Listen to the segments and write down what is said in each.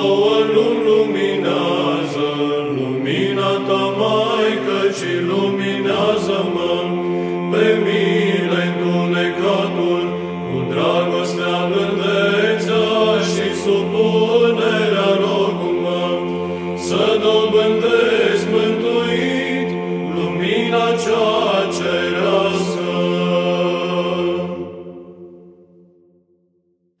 Două luni luminează, lumina ta, Maică, ci luminează-mă pe mine întunecatul, cu dragostea, blândețea și supunerea rogul-mă, să dobândesc mântuit lumina cea cerească.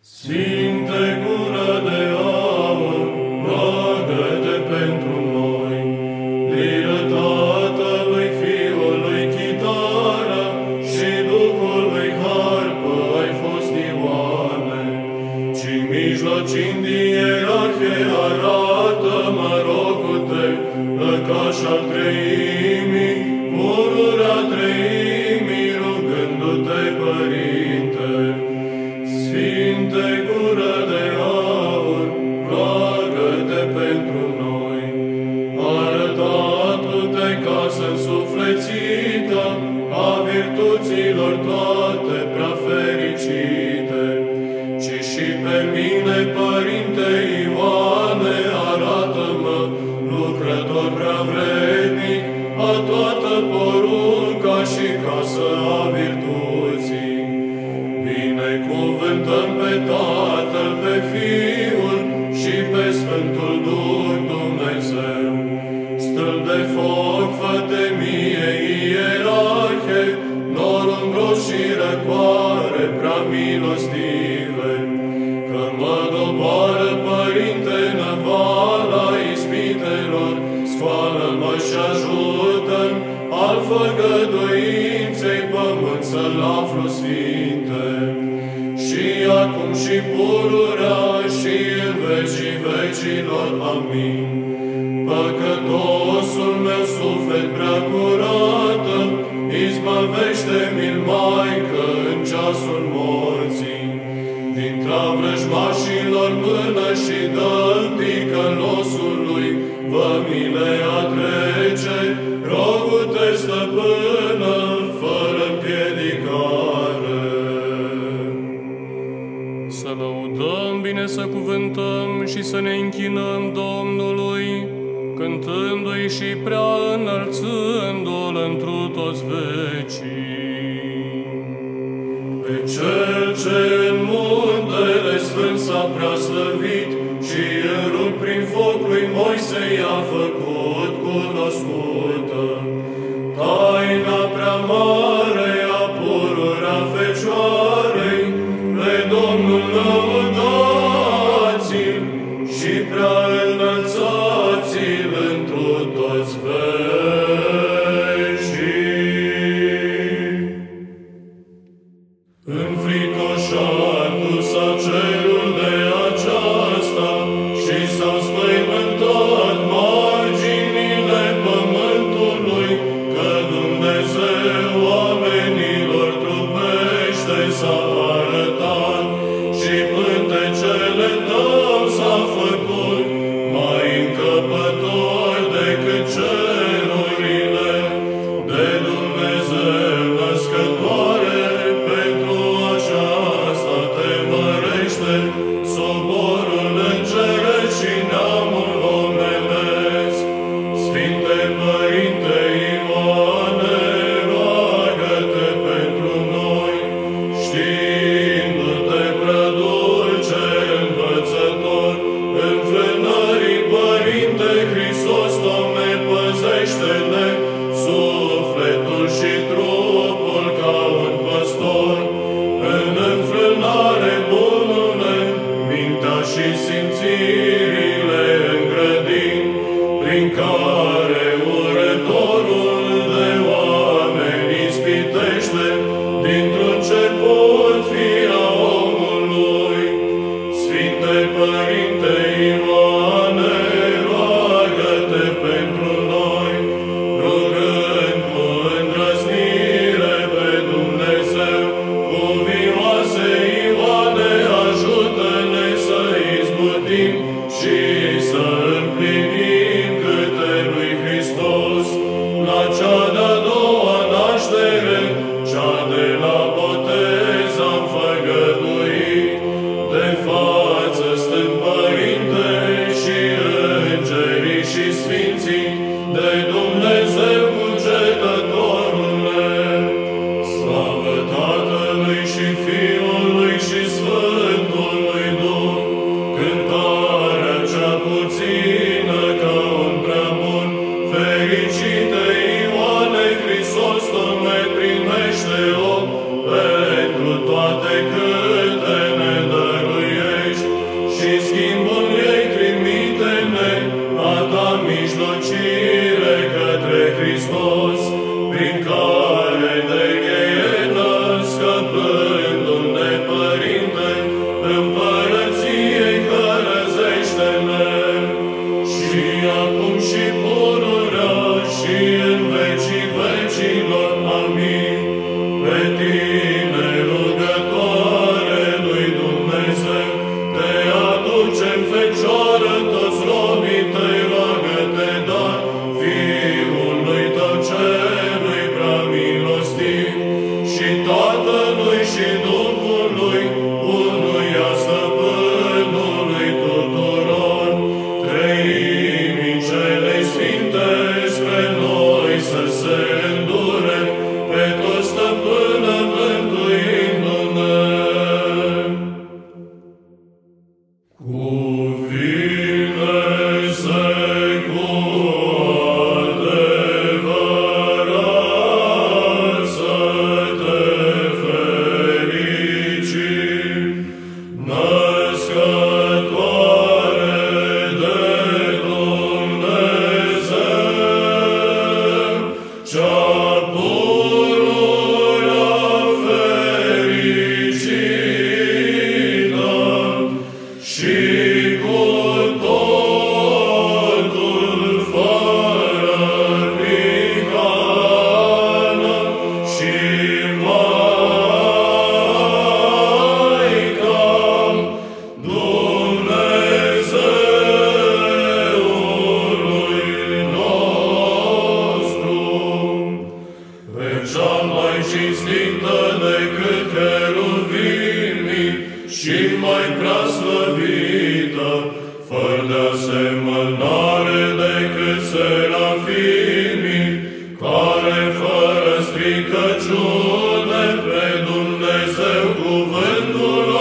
Sfinte lucrător prea vrednic, a toată porunca și casă a virtuții. Binecuvântăm pe Tatăl, pământ să-l aflu sfinte. Și acum și pururea și în vecii vecilor. Amin. Păcătosul meu suflet prea curată, izbăvește-mi-l, Maică, în ceasul morții. Dintre vrăjmașilor mână și dă-mi călosului, vă mile bine să cuvântăm și să ne închinăm Domnului, cântându-i și prea înălțându-L întru toți vecii. Pe cel ce în muntele sfânt s-a prea slăvit și în rug prin foc lui Moise i-a făcut cunoscută. Și prea înălțați-l întru toți vecii. Înfricoșat s-a cerul de aceasta și s-au spăimântat marginile pământului, că Dumnezeu oamenilor trupește s-a Christus.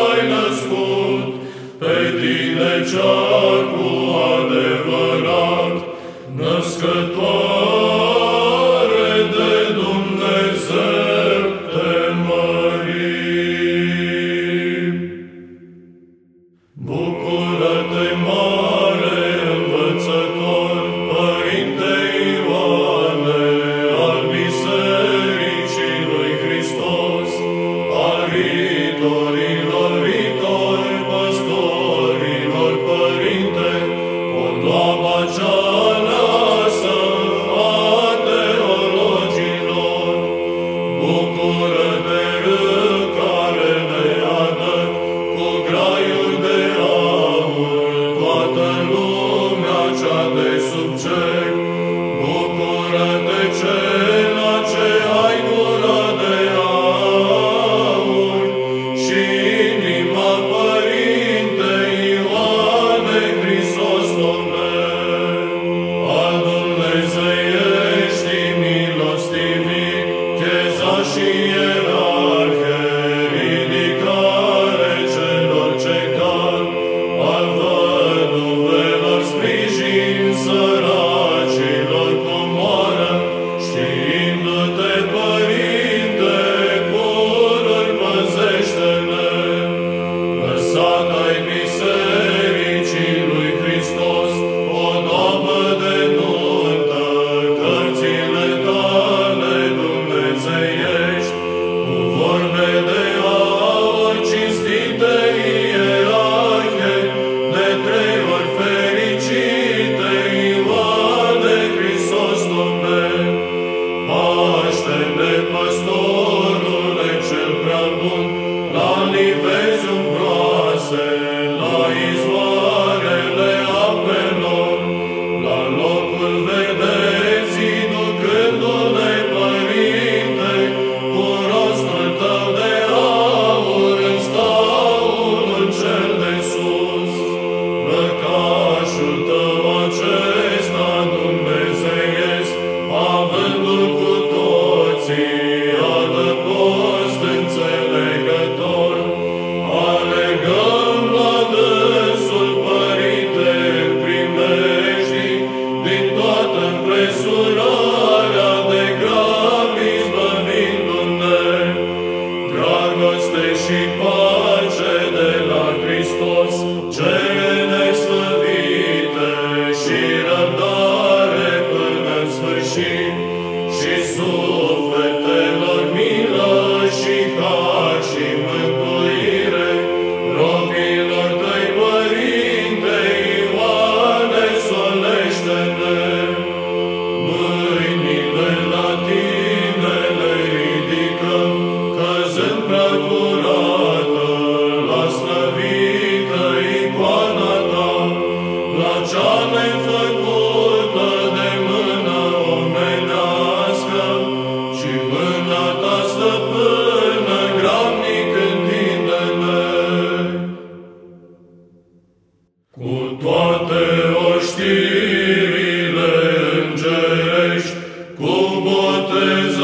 ai născut, pe tine cea cu adevărat născătoare. Amen. Și mâna ta, stăpână, gramnic întinde-ne. Cu toate oștirile îngerești, cu botezătorul,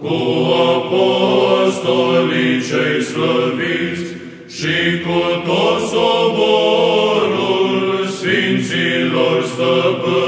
cu apostolii cei slăviți și cu tot soborul Sfinților stăpâni,